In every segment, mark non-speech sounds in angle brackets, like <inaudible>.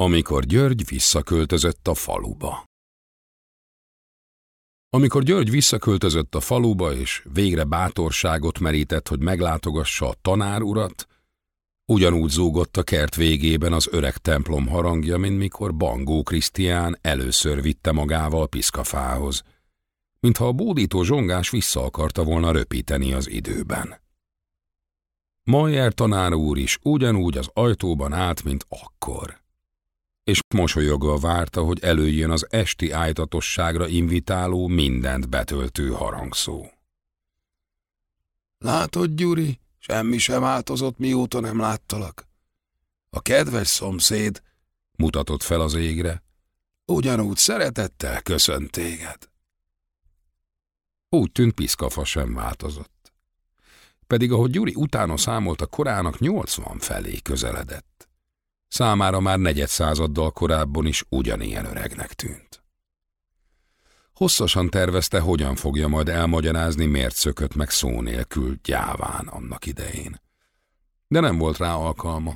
Amikor György visszaköltözött a faluba. Amikor György visszaköltözött a faluba, és végre bátorságot merített, hogy meglátogassa a tanár urat, ugyanúgy zúgott a kert végében az öreg templom harangja, mint mikor Bangó Krisztián először vitte magával piszkafához, mintha a bódító zsongás vissza akarta volna röpíteni az időben. Majer tanár úr is ugyanúgy az ajtóban állt, mint akkor és mosolyogva várta, hogy előjön az esti ájtatosságra invitáló, mindent betöltő harangszó. Látod, Gyuri, semmi sem változott, mióta nem láttalak. A kedves szomszéd, mutatott fel az égre, ugyanúgy szeretettel köszönt téged. Úgy tűnt piszkafa sem változott. Pedig ahogy Gyuri utána számolt a korának, nyolcvan felé közeledett. Számára már negyed századdal korábban is ugyanilyen öregnek tűnt. Hosszasan tervezte, hogyan fogja majd elmagyarázni, miért szökött meg szó nélkül gyáván annak idején. De nem volt rá alkalma.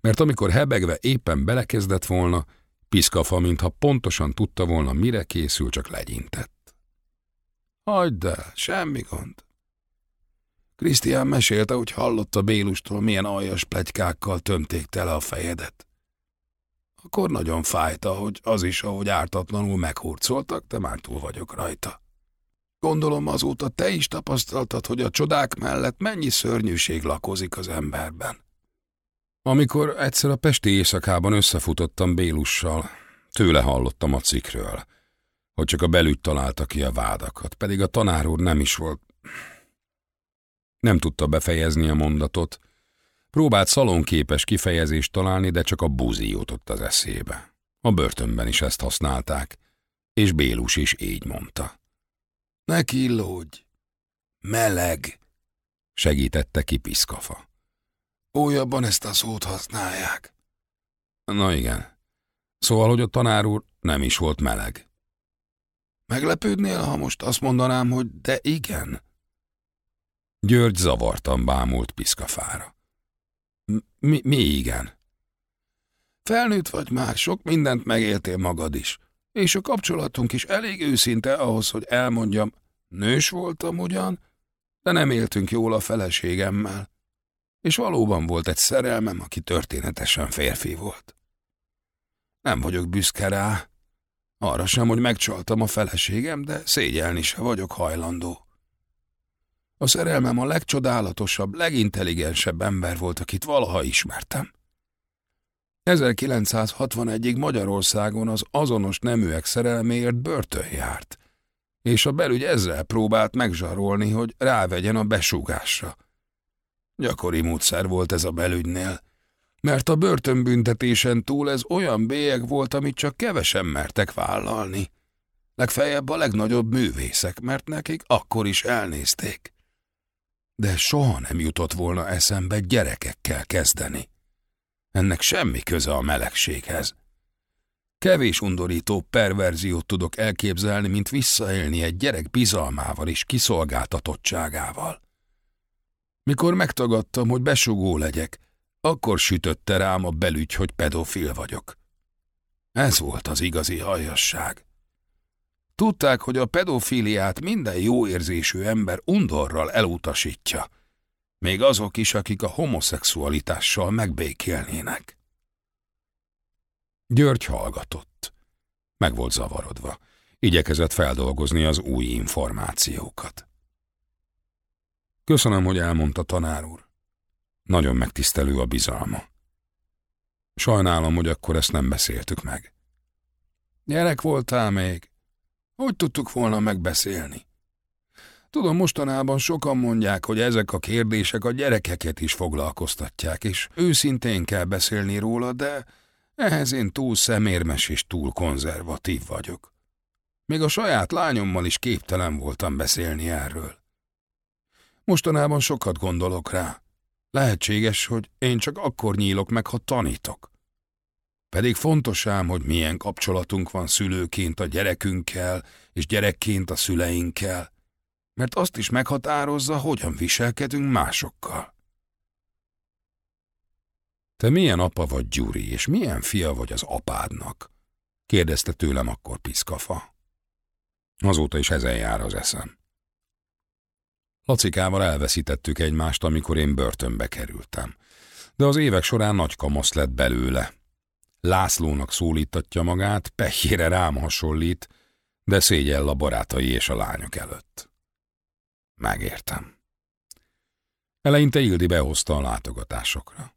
Mert amikor hebegve éppen belekezdett volna, piszkafa, mintha pontosan tudta volna, mire készül, csak legyintett. Hagyd el, semmi gond. Krisztián mesélte, hogy hallotta Bélustól, milyen aljas plegykákkal tömték tele a fejedet. Akkor nagyon fájta, hogy az is, ahogy ártatlanul meghurcoltak, de már túl vagyok rajta. Gondolom azóta te is tapasztaltad, hogy a csodák mellett mennyi szörnyűség lakozik az emberben. Amikor egyszer a pesti éjszakában összefutottam Bélussal, tőle hallottam a cikről, hogy csak a belügy találta ki a vádakat, pedig a tanár úr nem is volt nem tudta befejezni a mondatot. Próbált szalonképes kifejezést találni, de csak a buzi jutott az eszébe. A börtönben is ezt használták, és Bélus is így mondta. Ne killódj! Meleg! Segítette ki Piszkafa. Újabban ezt a szót használják. Na igen. Szóval, hogy a tanár úr nem is volt meleg. Meglepődnél, ha most azt mondanám, hogy de igen? György zavartan bámult piszkafára. Mi, mi igen? Felnőtt vagy már, sok mindent megéltél magad is, és a kapcsolatunk is elég őszinte ahhoz, hogy elmondjam, nős voltam ugyan, de nem éltünk jól a feleségemmel, és valóban volt egy szerelmem, aki történetesen férfi volt. Nem vagyok büszke rá, arra sem, hogy megcsaltam a feleségem, de szégyelni se vagyok hajlandó. A szerelmem a legcsodálatosabb, legintelligensebb ember volt, akit valaha ismertem. 1961-ig Magyarországon az azonos neműek szerelméért börtön járt, és a belügy ezzel próbált megzsarolni, hogy rávegyen a besúgásra. Gyakori módszer volt ez a belügynél, mert a börtönbüntetésen túl ez olyan bélyeg volt, amit csak kevesen mertek vállalni. Legfeljebb a legnagyobb művészek, mert nekik akkor is elnézték de soha nem jutott volna eszembe gyerekekkel kezdeni. Ennek semmi köze a melegséghez. Kevés undorító perverziót tudok elképzelni, mint visszaélni egy gyerek bizalmával és kiszolgáltatottságával. Mikor megtagadtam, hogy besugó legyek, akkor sütötte rám a belügy, hogy pedofil vagyok. Ez volt az igazi hajasság. Tudták, hogy a pedofiliát minden jó érzésű ember undorral elutasítja, még azok is, akik a homoszexualitással megbékélnének. György hallgatott. Meg volt zavarodva. Igyekezett feldolgozni az új információkat. Köszönöm, hogy elmondta tanár úr. Nagyon megtisztelő a bizalma. Sajnálom, hogy akkor ezt nem beszéltük meg. Gyerek voltál még, hogy tudtuk volna megbeszélni? Tudom, mostanában sokan mondják, hogy ezek a kérdések a gyerekeket is foglalkoztatják, és őszintén kell beszélni róla, de ehhez én túl szemérmes és túl konzervatív vagyok. Még a saját lányommal is képtelen voltam beszélni erről. Mostanában sokat gondolok rá. Lehetséges, hogy én csak akkor nyílok meg, ha tanítok. Pedig fontos ám, hogy milyen kapcsolatunk van szülőként a gyerekünkkel, és gyerekként a szüleinkkel, mert azt is meghatározza, hogyan viselkedünk másokkal. Te milyen apa vagy, Gyuri, és milyen fia vagy az apádnak? kérdezte tőlem akkor Piszkafa. Azóta is ezen jár az eszem. Lacikával elveszítettük egymást, amikor én börtönbe kerültem. De az évek során nagy kamasz lett belőle. Lászlónak szólítatja magát, pehjére rám hasonlít, de szégyell a barátai és a lányok előtt. Megértem. Eleinte Ildi behozta a látogatásokra.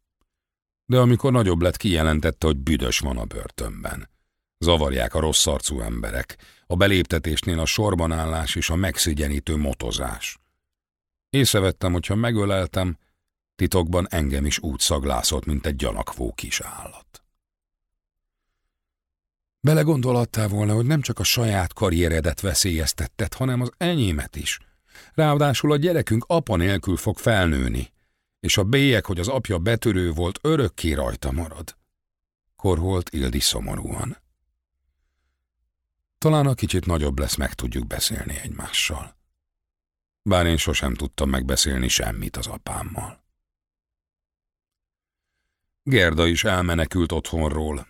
De amikor nagyobb lett, kijelentette, hogy büdös van a börtönben. Zavarják a rossz arcú emberek, a beléptetésnél a sorbanállás és a megszigyenítő motozás. Észrevettem, hogyha megöleltem, titokban engem is úgy szaglászott, mint egy gyanakvó kis állat. Belegondolhattál volna, hogy nem csak a saját karrieredet veszélyeztetted, hanem az enyémet is. Ráadásul a gyerekünk apa nélkül fog felnőni, és a bélyek, hogy az apja betörő volt, örökké rajta marad. Korholt Ildi szomorúan. Talán a kicsit nagyobb lesz, meg tudjuk beszélni egymással. Bár én sosem tudtam megbeszélni semmit az apámmal. Gerda is elmenekült otthonról.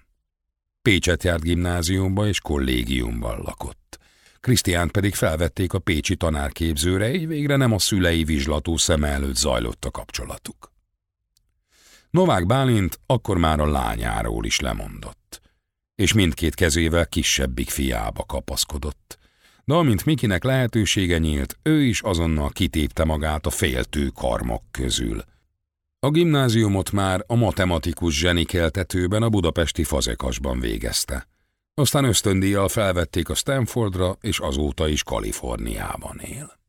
Pécset járt gimnáziumba és kollégiumban lakott. Krisztiánt pedig felvették a pécsi tanárképzőre, így végre nem a szülei vizslató szeme előtt zajlott a kapcsolatuk. Novák Bálint akkor már a lányáról is lemondott, és mindkét kezével kisebbik fiába kapaszkodott. De amint Mikinek lehetősége nyílt, ő is azonnal kitépte magát a féltő karmok közül. A gimnáziumot már a matematikus zsenikeltetőben a budapesti fazekasban végezte. Aztán ösztöndíjjal felvették a Stanfordra, és azóta is Kaliforniában él.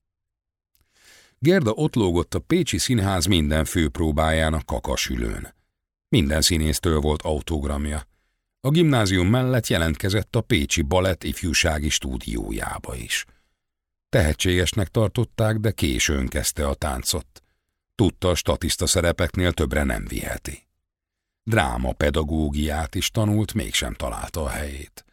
Gerda ott lógott a Pécsi Színház minden főpróbáján a kakasülőn. Minden színésztől volt autogramja. A gimnázium mellett jelentkezett a Pécsi Balett ifjúsági stúdiójába is. Tehetségesnek tartották, de későn kezdte a táncot. Tudta, a statiszta szerepeknél többre nem viheti. Dráma pedagógiát is tanult, mégsem találta a helyét.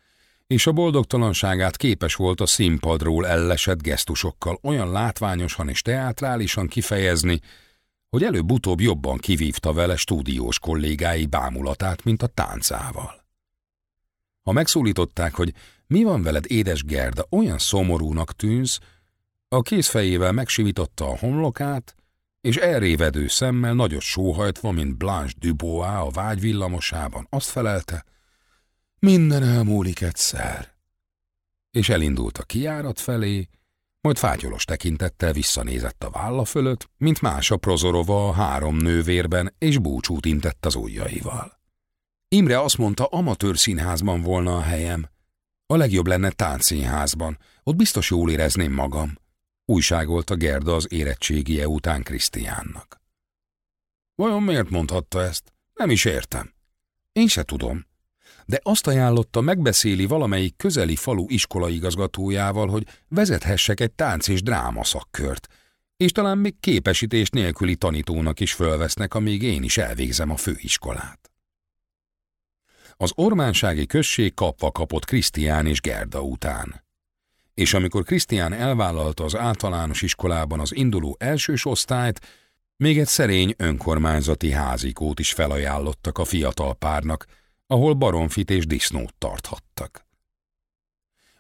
És a boldogtalanságát képes volt a színpadról ellesett gesztusokkal olyan látványosan és teátrálisan kifejezni, hogy előbb-utóbb jobban kivívta vele stúdiós kollégái bámulatát, mint a táncával. Ha megszólították, hogy mi van veled, édes Gerda, olyan szomorúnak tűnsz, a kézfejével megsivította a homlokát, és elrévedő szemmel nagyot sóhajtva, mint Blanche Dubois a vágy villamosában, azt felelte, minden elmúlik egyszer. És elindult a kiárat felé, majd fátyolos tekintettel visszanézett a válla fölött, mint más a prozorova a három nővérben, és búcsút intett az ujjaival. Imre azt mondta, amatőr színházban volna a helyem. A legjobb lenne táncszínházban, ott biztos jól érezném magam újságolta Gerda az érettségie után Krisztiánnak. Vajon miért mondhatta ezt? Nem is értem. Én se tudom. De azt ajánlotta, megbeszéli valamelyik közeli falu iskolaigazgatójával, hogy vezethessek egy tánc és dráma szakkört, és talán még képesítés nélküli tanítónak is fölvesznek, amíg én is elvégzem a főiskolát. Az ormánsági község kapva kapott Krisztián és Gerda után és amikor Krisztián elvállalta az általános iskolában az induló elsős osztályt, még egy szerény önkormányzati házikót is felajánlottak a fiatal párnak, ahol baromfit és disznót tarthattak.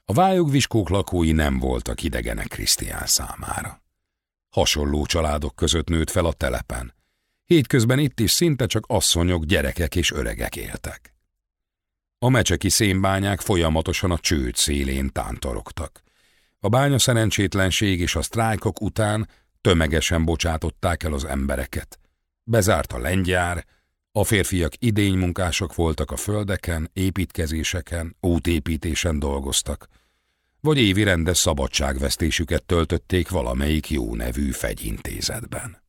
A vályogviskók lakói nem voltak idegenek Krisztián számára. Hasonló családok között nőtt fel a telepen. Hétközben itt is szinte csak asszonyok, gyerekek és öregek éltek. A mecseki szénbányák folyamatosan a csőd szélén tántorogtak. A bánya szerencsétlenség és a sztrájkok után tömegesen bocsátották el az embereket. Bezárt a lengyár, a férfiak idénymunkások voltak a földeken, építkezéseken, útépítésen dolgoztak, vagy évi rendes szabadságvesztésüket töltötték valamelyik jó nevű fegyintézetben.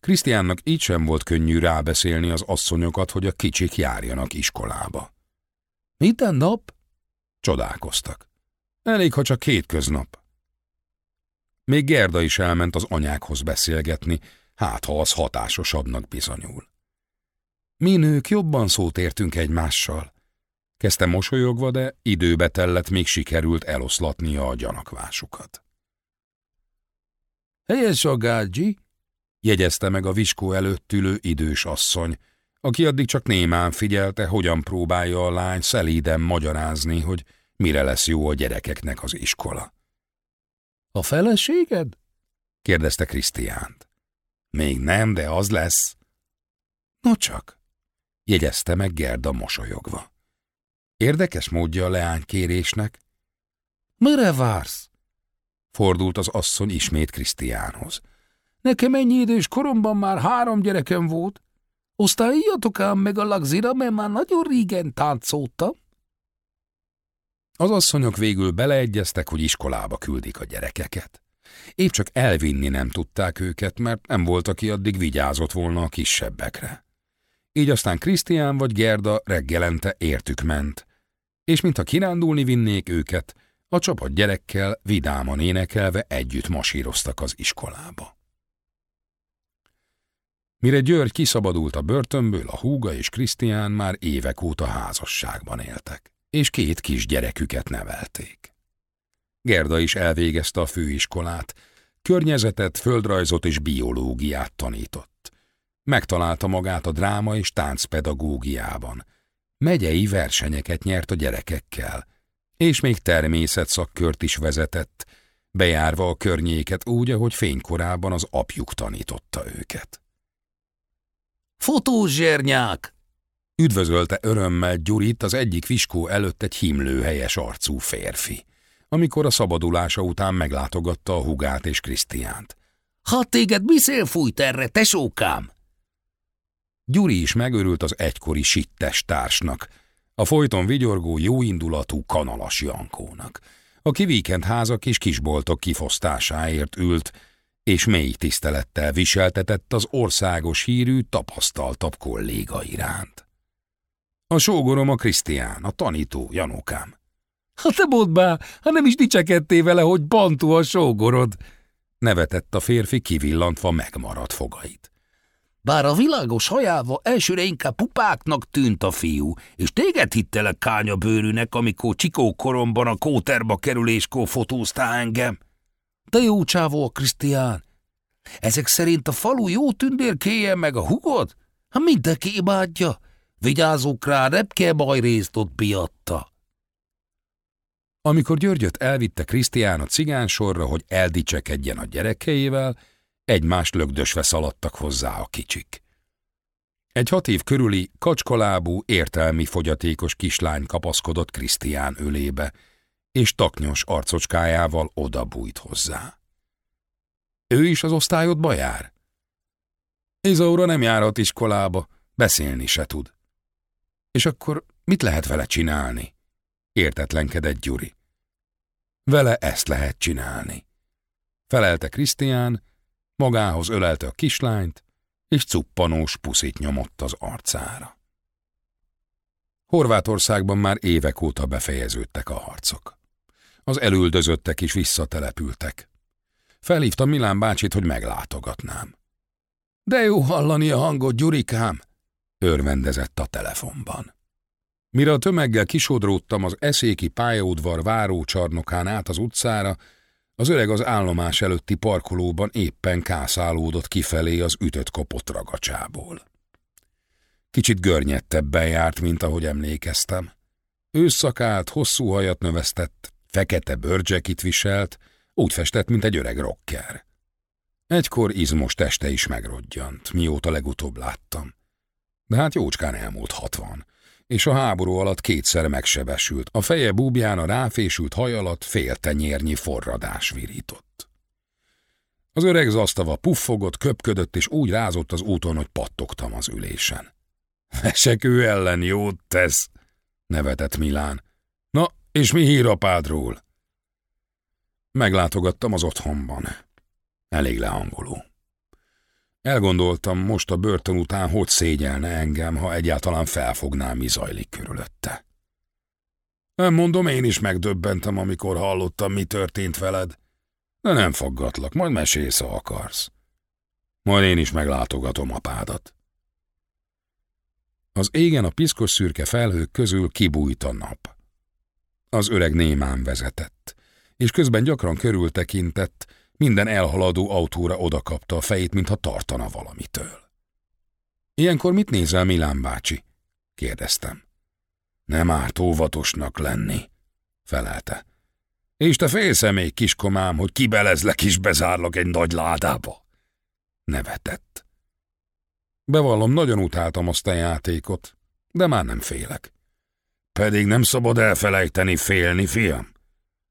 Krisztiánnak így sem volt könnyű rábeszélni az asszonyokat, hogy a kicsik járjanak iskolába. Minden nap? Csodálkoztak. Elég, ha csak két köznap. Még Gerda is elment az anyákhoz beszélgetni, hát ha az hatásosabbnak bizonyul. Mi nők jobban szót értünk egymással. Kezdte mosolyogva, de időbe tellett, még sikerült eloszlatnia a gyanakvásukat. Helyes a gágyi, jegyezte meg a viskó előtt ülő idős asszony, aki addig csak némán figyelte, hogyan próbálja a lány szelíden magyarázni, hogy mire lesz jó a gyerekeknek az iskola. A feleséged? kérdezte Krisztiánt. Még nem, de az lesz. No csak, jegyezte meg Gerda mosolyogva. Érdekes módja a leánykérésnek. Mire vársz? Fordult az asszony ismét Krisztiánhoz. Nekem ennyi idős koromban már három gyerekem volt. Osztályjatok ám meg a lagzira, mert már nagyon régen táncoltam. Az asszonyok végül beleegyeztek, hogy iskolába küldik a gyerekeket. Épp csak elvinni nem tudták őket, mert nem volt, aki addig vigyázott volna a kisebbekre. Így aztán Krisztián vagy Gerda reggelente értük ment, és mintha kirándulni vinnék őket, a csapat gyerekkel vidáman énekelve együtt masíroztak az iskolába. Mire György kiszabadult a börtönből, a húga és Krisztián már évek óta házasságban éltek, és két kis gyereküket nevelték. Gerda is elvégezte a főiskolát, környezetet, földrajzot és biológiát tanított. Megtalálta magát a dráma és táncpedagógiában. Megyei versenyeket nyert a gyerekekkel, és még természetszakkört is vezetett, bejárva a környéket úgy, ahogy fénykorában az apjuk tanította őket. Fotózsernyák! Üdvözölte örömmel Gyurit az egyik viskó előtt egy himlőhelyes arcú férfi, amikor a szabadulása után meglátogatta a hugát és Krisztiánt. Ha téged mi szél fújt erre, tesókám? Gyuri is megörült az egykori sittes társnak, a folyton vigyorgó jóindulatú kanalas Jankónak, aki víkendházak és kisboltok kifosztásáért ült, és mély tisztelettel viseltetett az országos hírű, tapasztaltabb kolléga iránt. A sógorom a Krisztián, a tanító, Janókám. Ha te be, ha nem is dicsekedtél vele, hogy bantú a sógorod, nevetett a férfi kivillantva megmaradt fogait. Bár a világos hajával elsőre inkább pupáknak tűnt a fiú, és téged hittelek kánya bőrűnek, amikor csikó koromban a kóterba kerüléskor fotóztál engem. De jó csávó a Krisztián. Ezek szerint a falu jó tündérkéje meg a hugod? Ha mindenki imádja. Vigyázok rá, kell baj részt ott piatta. Amikor Györgyöt elvitte Krisztián a cigánsorra, hogy eldicsekedjen a gyerekeivel, egymást lögdösve szaladtak hozzá a kicsik. Egy hat év körüli, kacskalábú, értelmi fogyatékos kislány kapaszkodott Krisztián ölébe, és taknyos arcocskájával odabújt hozzá. Ő is az osztályodba jár? Izaura nem járhat iskolába, beszélni se tud. És akkor mit lehet vele csinálni? Értetlenkedett Gyuri. Vele ezt lehet csinálni. Felelte Krisztián, magához ölelte a kislányt, és cuppanós puszit nyomott az arcára. Horvátországban már évek óta befejeződtek a harcok. Az elüldözöttek is visszatelepültek. Felhívtam Milán bácsit, hogy meglátogatnám. De jó hallani a hangot, Gyurikám, örvendezett a telefonban. Mire a tömeggel kisodródtam az eszéki pályaudvar várócsarnokán át az utcára, az öreg az állomás előtti parkolóban éppen kászálódott kifelé az ütött kopott ragacsából. Kicsit görnyettebben járt, mint ahogy emlékeztem. Ősszakált, hosszú hajat növesztett, fekete bőrcsekit viselt, úgy festett, mint egy öreg rocker. Egykor izmos teste is megrodjant, mióta legutóbb láttam. De hát jócskán elmúlt hatvan, és a háború alatt kétszer megsebesült, a feje búbján a ráfésült haj alatt fél tenyérnyi forradás virított. Az öreg zasztava puffogott, köpködött, és úgy rázott az úton, hogy pattogtam az ülésen. <laughs> Vesekő ellen jót tesz, nevetett Milán. Na, és mi hír apádról? Meglátogattam az otthonban. Elég lehangoló. Elgondoltam most a börtön után, hogy szégyelne engem, ha egyáltalán felfogná, mi zajlik körülötte. Nem mondom, én is megdöbbentem, amikor hallottam, mi történt veled. De nem foggatlak, majd mesélsz, ha akarsz. Majd én is meglátogatom apádat. Az égen a piszkos szürke felhők közül kibújt a nap. Az öreg némán vezetett, és közben gyakran körültekintett, Minden elhaladó autóra odakapta a fejét, mintha tartana valamitől. Ilyenkor mit nézel, Milán bácsi? kérdeztem. Nem árt óvatosnak lenni, felelte. És te félsz -e még, kiskomám, hogy kibelezlek és bezárlak egy nagy ládába? Nevetett. Bevallom, nagyon utáltam azt a játékot, de már nem félek. Pedig nem szabad elfelejteni félni, fiam.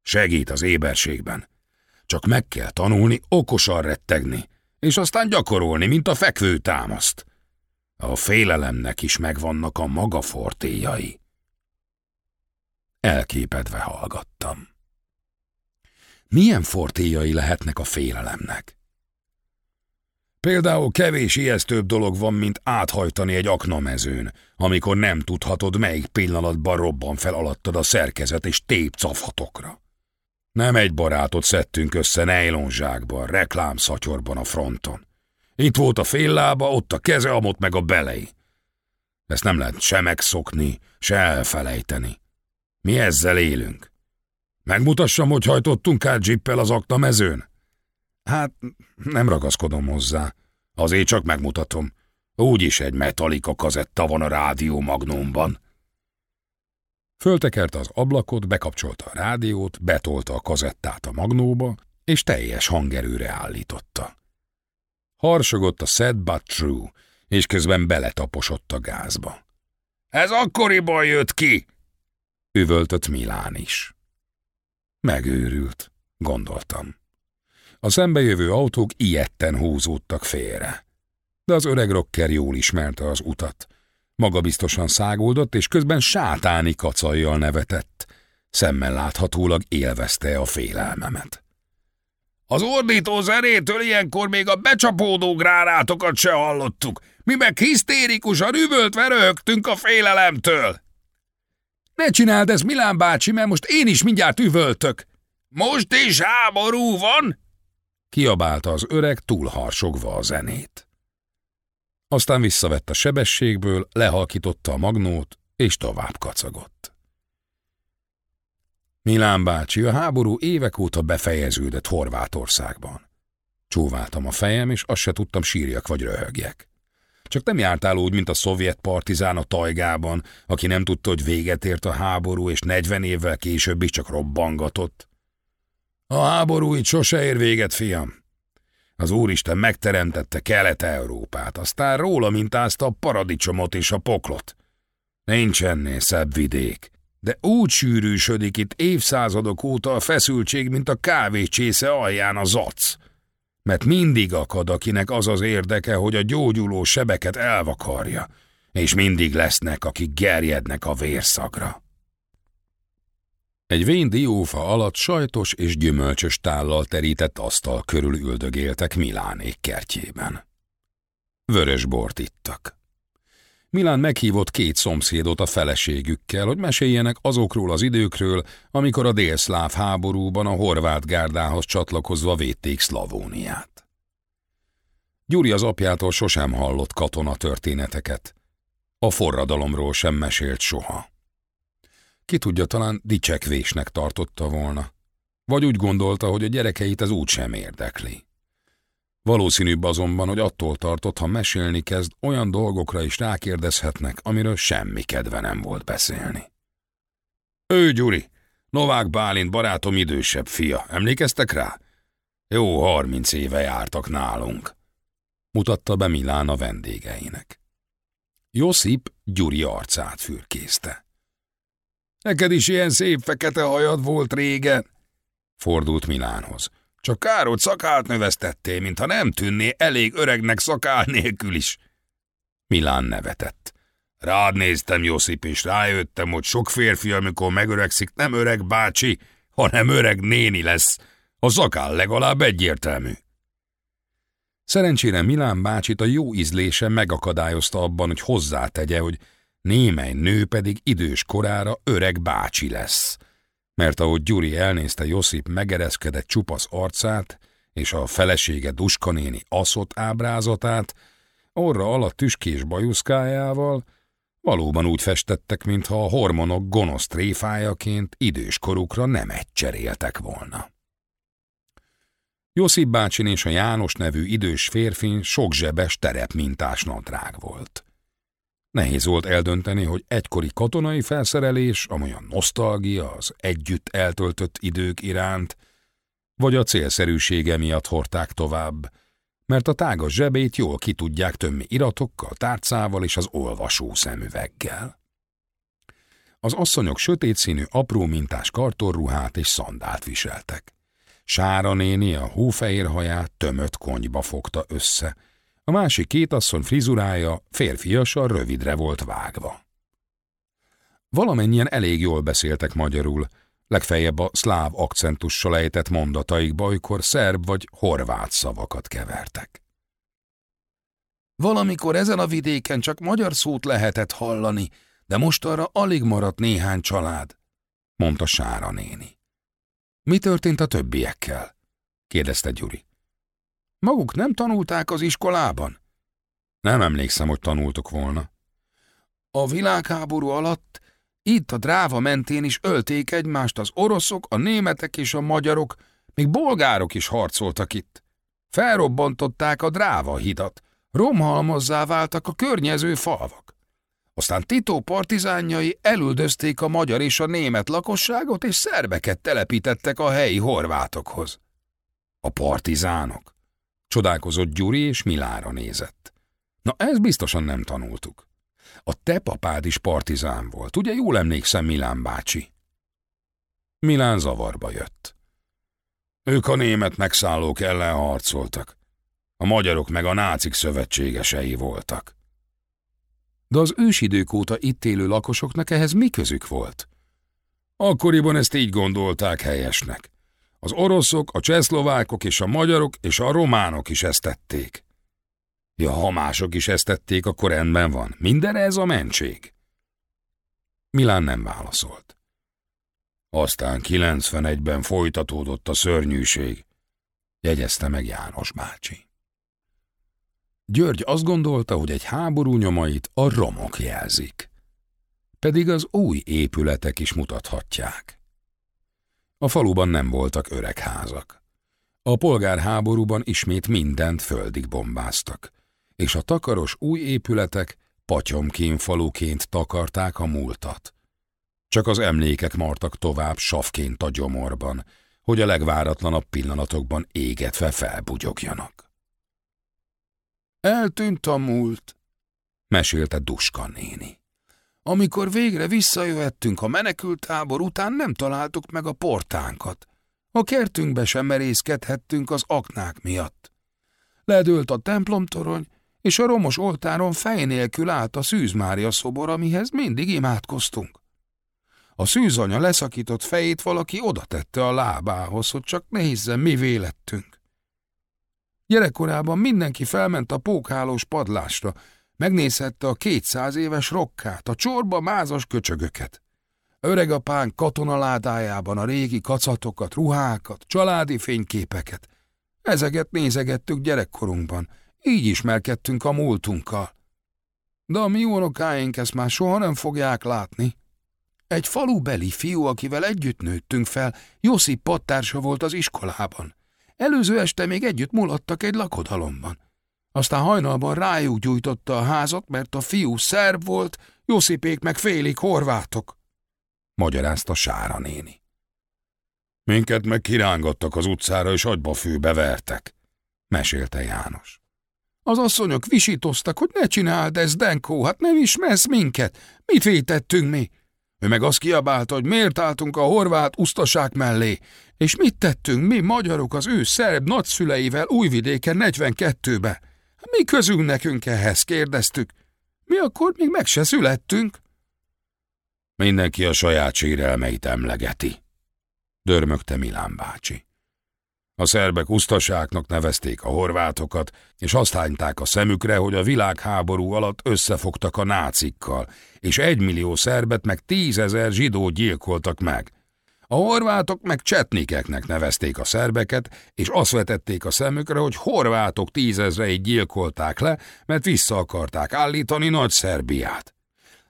Segít az éberségben. Csak meg kell tanulni okosan rettegni, és aztán gyakorolni, mint a fekvő támaszt. A félelemnek is megvannak a maga fortéjai. Elképedve hallgattam. Milyen fortéjai lehetnek a félelemnek? Például kevés ijesztőbb dolog van, mint áthajtani egy aknamezőn, amikor nem tudhatod, melyik pillanatban robban fel alattad a szerkezet és tép cafhatokra. Nem egy barátot szedtünk össze nejlonzsákban, reklámszatyorban a fronton. Itt volt a fél lába, ott a keze, amott meg a belei. Ezt nem lehet se megszokni, se elfelejteni. Mi ezzel élünk. Megmutassam, hogy hajtottunk át zsippel az akta mezőn? Hát, nem ragaszkodom hozzá. Azért csak megmutatom. Úgyis egy Metallica kazetta van a rádió magnómban. Föltekert az ablakot, bekapcsolta a rádiót, betolta a kazettát a magnóba, és teljes hangerőre állította. Harsogott a sad but true, és közben beletaposott a gázba. Ez akkoriban jött ki! Üvöltött Milán is. Megőrült, gondoltam. A szembejövő autók ilyetten húzódtak félre. De az öreg rocker jól ismerte az utat. Maga biztosan száguldott, és közben sátáni kacajjal nevetett. Szemmel láthatólag élvezte a félelmemet. Az ordító zenétől ilyenkor még a becsapódó grárátokat se hallottuk. Mi meg hisztérikusan üvöltve röhögtünk a félelemtől. Ne csináld ezt, Milán bácsi, mert most én is mindjárt üvöltök. Most is háború van? Kiabálta az öreg túlharsogva a zenét. Aztán visszavett a sebességből, lehalkította a magnót, és tovább kacagott. Milán bácsi, a háború évek óta befejeződött Horvátországban. Csóváltam a fejem, és azt se tudtam sírjak vagy röhögjek. Csak nem jártál úgy, mint a szovjet partizán a tajgában, aki nem tudta, hogy véget ért a háború, és negyven évvel később is csak robbangatott. A háború itt sose ér véget, fiam. Az Úristen megteremtette Kelet-Európát, aztán róla mintázta a paradicsomot és a poklot. Nincs ennél szebb vidék, de úgy sűrűsödik itt évszázadok óta a feszültség, mint a kávécsésze alján a zac. Mert mindig akad, akinek az az érdeke, hogy a gyógyuló sebeket elvakarja, és mindig lesznek, akik gerjednek a vérszagra. Egy vén diófa alatt sajtos és gyümölcsös tállal terített asztal körül üldögéltek Milánék kertjében. Vörös bort ittak. Milán meghívott két szomszédot a feleségükkel, hogy meséljenek azokról az időkről, amikor a délszláv háborúban a horvát gárdához csatlakozva védték Szlavóniát. Gyuri az apjától sosem hallott katona történeteket. A forradalomról sem mesélt soha. Ki tudja, talán dicsekvésnek tartotta volna. Vagy úgy gondolta, hogy a gyerekeit ez úgy sem érdekli. Valószínűbb azonban, hogy attól tartott, ha mesélni kezd, olyan dolgokra is rákérdezhetnek, amiről semmi kedve nem volt beszélni. Ő, Gyuri, Novák Bálint barátom idősebb fia, emlékeztek rá? Jó harminc éve jártak nálunk, mutatta be Milán a vendégeinek. Josip Gyuri arcát fürkészte. Neked is ilyen szép fekete hajad volt régen? Fordult Milánhoz. Csak kár, hogy szakált növesztettél, mintha nem tűnné elég öregnek szakál nélkül is. Milán nevetett. Rád néztem, Josip, és rájöttem, hogy sok férfi, amikor megöregszik, nem öreg bácsi, hanem öreg néni lesz. A szakál legalább egyértelmű. Szerencsére Milán bácsit a jó ízlése megakadályozta abban, hogy hozzátegye, hogy némely nő pedig idős korára öreg bácsi lesz. Mert ahogy Gyuri elnézte Josip megereszkedett csupasz arcát, és a felesége Duska néni aszott ábrázatát, orra alatt tüskés bajuszkájával, valóban úgy festettek, mintha a hormonok gonosz tréfájaként idős korukra nem egy cseréltek volna. Josip bácsin és a János nevű idős férfin sok zsebes terepmintás nadrág volt. Nehéz volt eldönteni, hogy egykori katonai felszerelés, amolyan nosztalgia az együtt eltöltött idők iránt, vagy a célszerűsége miatt hordták tovább, mert a tágas zsebét jól ki tudják tömni iratokkal, tárcával és az olvasó szemüveggel. Az asszonyok sötét színű, apró mintás kartorruhát és szandált viseltek. Sára néni a hófehér haját tömött konyba fogta össze, a másik két asszony frizurája férfiasan rövidre volt vágva. Valamennyien elég jól beszéltek magyarul, legfeljebb a szláv akcentussal ejtett mondataikba, amikor szerb vagy horvát szavakat kevertek. Valamikor ezen a vidéken csak magyar szót lehetett hallani, de most arra alig maradt néhány család, mondta Sára néni. Mi történt a többiekkel? kérdezte Gyuri. Maguk nem tanulták az iskolában? Nem emlékszem, hogy tanultuk volna. A világháború alatt itt a dráva mentén is ölték egymást az oroszok, a németek és a magyarok, még bolgárok is harcoltak itt. Felrobbantották a dráva hidat, romhalmozzá váltak a környező falvak. Aztán Tito partizánjai elüldözték a magyar és a német lakosságot, és szerbeket telepítettek a helyi horvátokhoz. A partizánok? Csodálkozott Gyuri, és Milára nézett. Na, ez biztosan nem tanultuk. A te papád is partizán volt, ugye jól emlékszem, Milán bácsi? Milán zavarba jött. Ők a német megszállók ellen harcoltak. A magyarok meg a nácik szövetségesei voltak. De az ősidők óta itt élő lakosoknak ehhez mi közük volt? Akkoriban ezt így gondolták helyesnek. Az oroszok, a csehszlovákok és a magyarok és a románok is ezt tették. Ja, ha mások is ezt tették, akkor rendben van. Minden ez a mentség. Milán nem válaszolt. Aztán 91-ben folytatódott a szörnyűség, jegyezte meg János bácsi. György azt gondolta, hogy egy háború nyomait a romok jelzik. Pedig az új épületek is mutathatják. A faluban nem voltak öreg házak. A polgárháborúban ismét mindent földig bombáztak, és a takaros új épületek faluként takarták a múltat. Csak az emlékek martak tovább savként a gyomorban, hogy a legváratlanabb pillanatokban égetve felbugyogjanak. Eltűnt a múlt, mesélte Duska néni. Amikor végre visszajöhettünk a menekültábor után, nem találtuk meg a portánkat. A kertünkbe sem merészkedhettünk az aknák miatt. Ledőlt a templomtorony, és a romos oltáron fej nélkül állt a szűzmária szobor, amihez mindig imádkoztunk. A szűzanya leszakított fejét valaki oda tette a lábához, hogy csak nézzen, mi vélettünk. Gyerekkorában mindenki felment a pókhálós padlásra, Megnézhette a kétszáz éves rokkát, a csorba mázas köcsögöket. Öregapán katonaládájában a régi kacatokat, ruhákat, családi fényképeket. Ezeket nézegettük gyerekkorunkban, így ismerkedtünk a múltunkkal. De a mi unokáink ezt már soha nem fogják látni. Egy falubeli fiú, akivel együtt nőttünk fel, Josip pattársa volt az iskolában. Előző este még együtt mulattak egy lakodalomban. Aztán hajnalban rájuk gyújtotta a házat, mert a fiú szerb volt, Josipék meg félig horvátok. Magyarázta Sára néni. Minket meg kirángattak az utcára, és agyba főbe vertek, mesélte János. Az asszonyok visítoztak, hogy ne csináld ezt, Denkó, hát nem ismersz minket. Mit vétettünk mi? Ő meg azt kiabálta, hogy miért álltunk a horvát usztaság mellé, és mit tettünk mi magyarok az ő szerb nagyszüleivel újvidéken 42-be. Mi közünk nekünk ehhez, kérdeztük. Mi akkor még meg se születtünk. Mindenki a saját sérelmeit emlegeti, dörmögte Milán bácsi. A szerbek usztaságnak nevezték a horvátokat, és azt hányták a szemükre, hogy a világháború alatt összefogtak a nácikkal, és egymillió szerbet meg tízezer zsidó gyilkoltak meg. A horvátok meg csetnikeknek nevezték a szerbeket, és azt vetették a szemükre, hogy horvátok tízezreit gyilkolták le, mert vissza akarták állítani Nagy Szerbiát.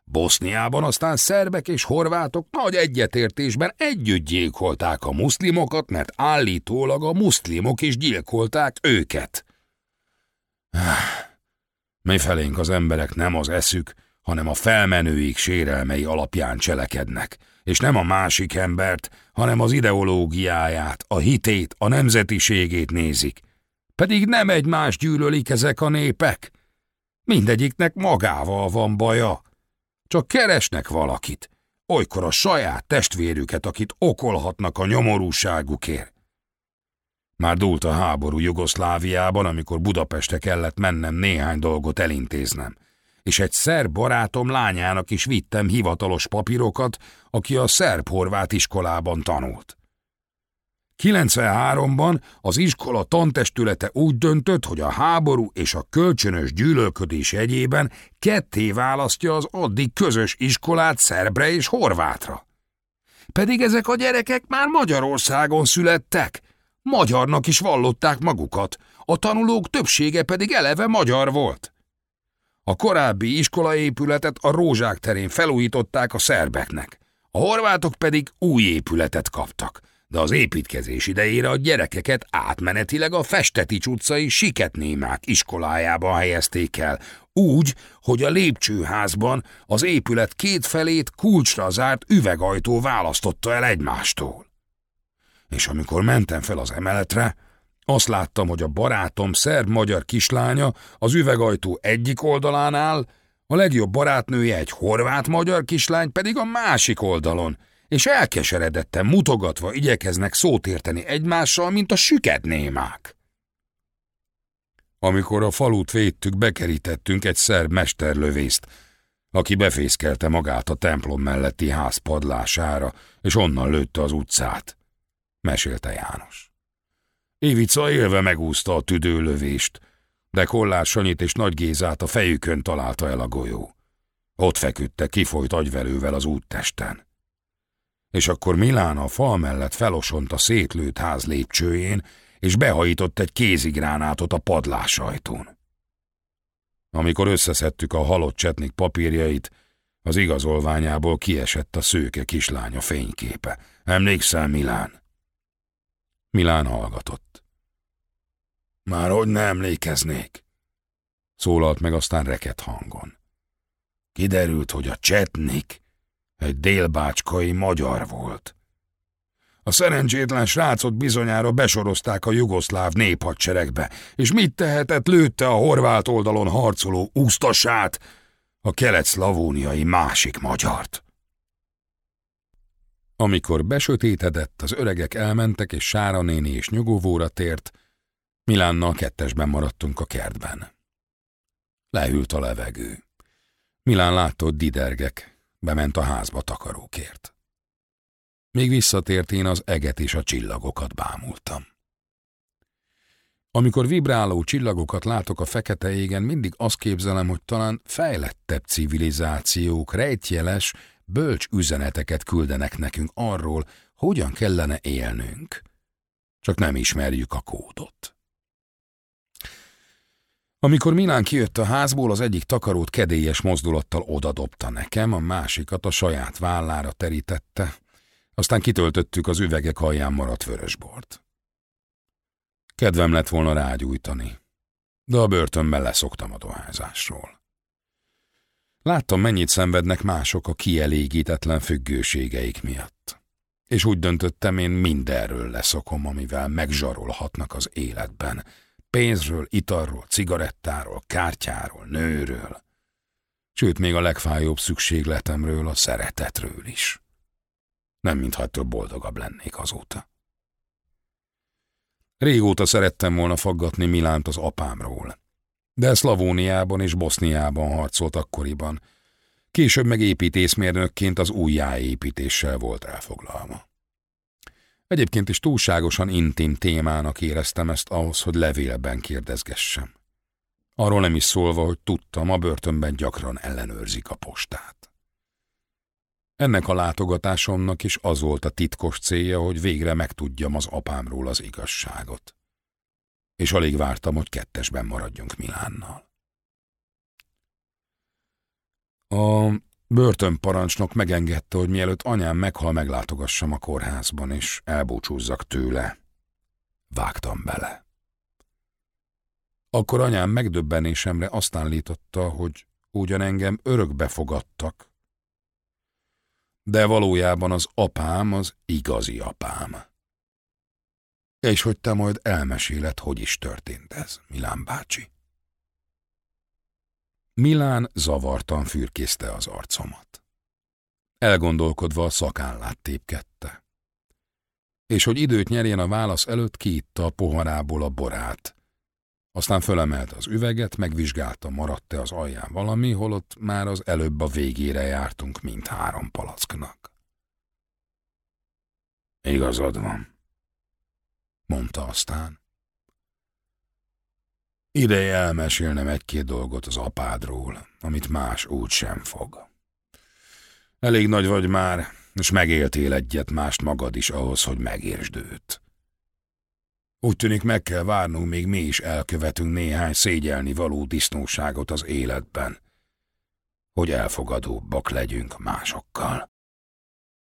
Boszniában aztán szerbek és horvátok nagy egyetértésben együtt gyilkolták a muszlimokat, mert állítólag a muszlimok is gyilkolták őket. <sighs> Mi felénk az emberek nem az eszük, hanem a felmenőik sérelmei alapján cselekednek, és nem a másik embert, hanem az ideológiáját, a hitét, a nemzetiségét nézik. Pedig nem egymás gyűlölik ezek a népek. Mindegyiknek magával van baja. Csak keresnek valakit, olykor a saját testvérüket, akit okolhatnak a nyomorúságukért. Már dúlt a háború Jugoszláviában, amikor Budapestre kellett mennem néhány dolgot elintéznem, és egy szerb barátom lányának is vittem hivatalos papírokat, aki a szerb-horvát iskolában tanult. 93-ban az iskola tantestülete úgy döntött, hogy a háború és a kölcsönös gyűlölködés egyében ketté választja az addig közös iskolát szerbre és horvátra. Pedig ezek a gyerekek már Magyarországon születtek, magyarnak is vallották magukat, a tanulók többsége pedig eleve magyar volt. A korábbi iskolaépületet a Rózsák terén felújították a szerbeknek, a horvátok pedig új épületet kaptak – de az építkezés idejére a gyerekeket átmenetileg a Festeti utcai Siketnémák iskolájába helyezték el, úgy, hogy a lépcsőházban az épület két felét kulcsra zárt üvegajtó választotta el egymástól. És amikor mentem fel az emeletre, azt láttam, hogy a barátom szerb-magyar kislánya az üvegajtó egyik oldalán áll, a legjobb barátnője egy horvát-magyar kislány pedig a másik oldalon, és elkeseredetten mutogatva igyekeznek szót érteni egymással, mint a sükednémák. Amikor a falut védtük, bekerítettünk egy szerb mesterlövészt, aki befészkelte magát a templom melletti ház padlására, és onnan lőtte az utcát, mesélte János. Évica élve megúszta a tüdőlövést, de Kollár Sanyit és Nagy Gézát a fejükön találta el a golyó. Ott feküdte kifolyt agyvelővel az úttesten és akkor Milán a fal mellett felosont a szétlőtt ház lépcsőjén, és behajított egy kézigránátot a padlásajtón. Amikor összeszedtük a halott csetnik papírjait, az igazolványából kiesett a szőke kislánya fényképe. Emlékszel, Milán? Milán hallgatott. Már hogy ne emlékeznék? Szólalt meg aztán reket hangon. Kiderült, hogy a csetnik egy délbácskai magyar volt. A szerencsétlen srácot bizonyára besorozták a jugoszláv néphadseregbe, és mit tehetett, lőtte a horvát oldalon harcoló úsztasát, a kelet-szlavóniai másik magyart. Amikor besötétedett, az öregek elmentek, és Sára néni és nyugovóra tért, Milánnal kettesben maradtunk a kertben. Lehűlt a levegő. Milán hogy didergek, Bement a házba takarókért. Még visszatért én az eget és a csillagokat bámultam. Amikor vibráló csillagokat látok a fekete égen, mindig azt képzelem, hogy talán fejlettebb civilizációk rejtjeles, bölcs üzeneteket küldenek nekünk arról, hogyan kellene élnünk. Csak nem ismerjük a kódot. Amikor Milán kijött a házból, az egyik takarót kedélyes mozdulattal odadobta nekem, a másikat a saját vállára terítette, aztán kitöltöttük az üvegek alján maradt vörösbort. Kedvem lett volna rágyújtani, de a börtönben leszoktam a dohányzásról. Láttam, mennyit szenvednek mások a kielégítetlen függőségeik miatt. És úgy döntöttem, én mindenről leszokom, amivel megzsarolhatnak az életben, Pénzről, italról, cigarettáról, kártyáról, nőről. Sőt, még a legfájóbb szükségletemről, a szeretetről is. Nem mintha ettől boldogabb lennék azóta. Régóta szerettem volna faggatni Milánt az apámról, de Szlavóniában és Boszniában harcolt akkoriban, később meg építészmérnökként az újjáépítéssel volt elfoglalva. Egyébként is túlságosan intim témának éreztem ezt ahhoz, hogy levélben kérdezgessem. Arról nem is szólva, hogy tudtam, a börtönben gyakran ellenőrzik a postát. Ennek a látogatásomnak is az volt a titkos célja, hogy végre megtudjam az apámról az igazságot. És alig vártam, hogy kettesben maradjunk Milánnal. A Börtönparancsnok megengedte, hogy mielőtt anyám meghal, meglátogassam a kórházban, és elbúcsúzzak tőle. Vágtam bele. Akkor anyám megdöbbenésemre azt állította, hogy ugyan engem örökbe fogadtak, de valójában az apám az igazi apám. És hogy te majd elmeséled, hogy is történt ez, Milán bácsi. Milán zavartan fürkészte az arcomat. Elgondolkodva a szakállát tépkedte. És hogy időt nyerjen a válasz előtt, kiitta a poharából a borát. Aztán fölemelte az üveget, megvizsgálta, maradt-e az alján valami, holott már az előbb a végére jártunk mint három palacknak. Igazad van, mondta aztán. Ideje elmesélnem egy-két dolgot az apádról, amit más úgy sem fog. Elég nagy vagy már, és megéltél egyet mást magad is ahhoz, hogy megértsd őt. Úgy tűnik meg kell várnunk, még mi is elkövetünk néhány szégyelni való disznóságot az életben, hogy elfogadóbbak legyünk másokkal.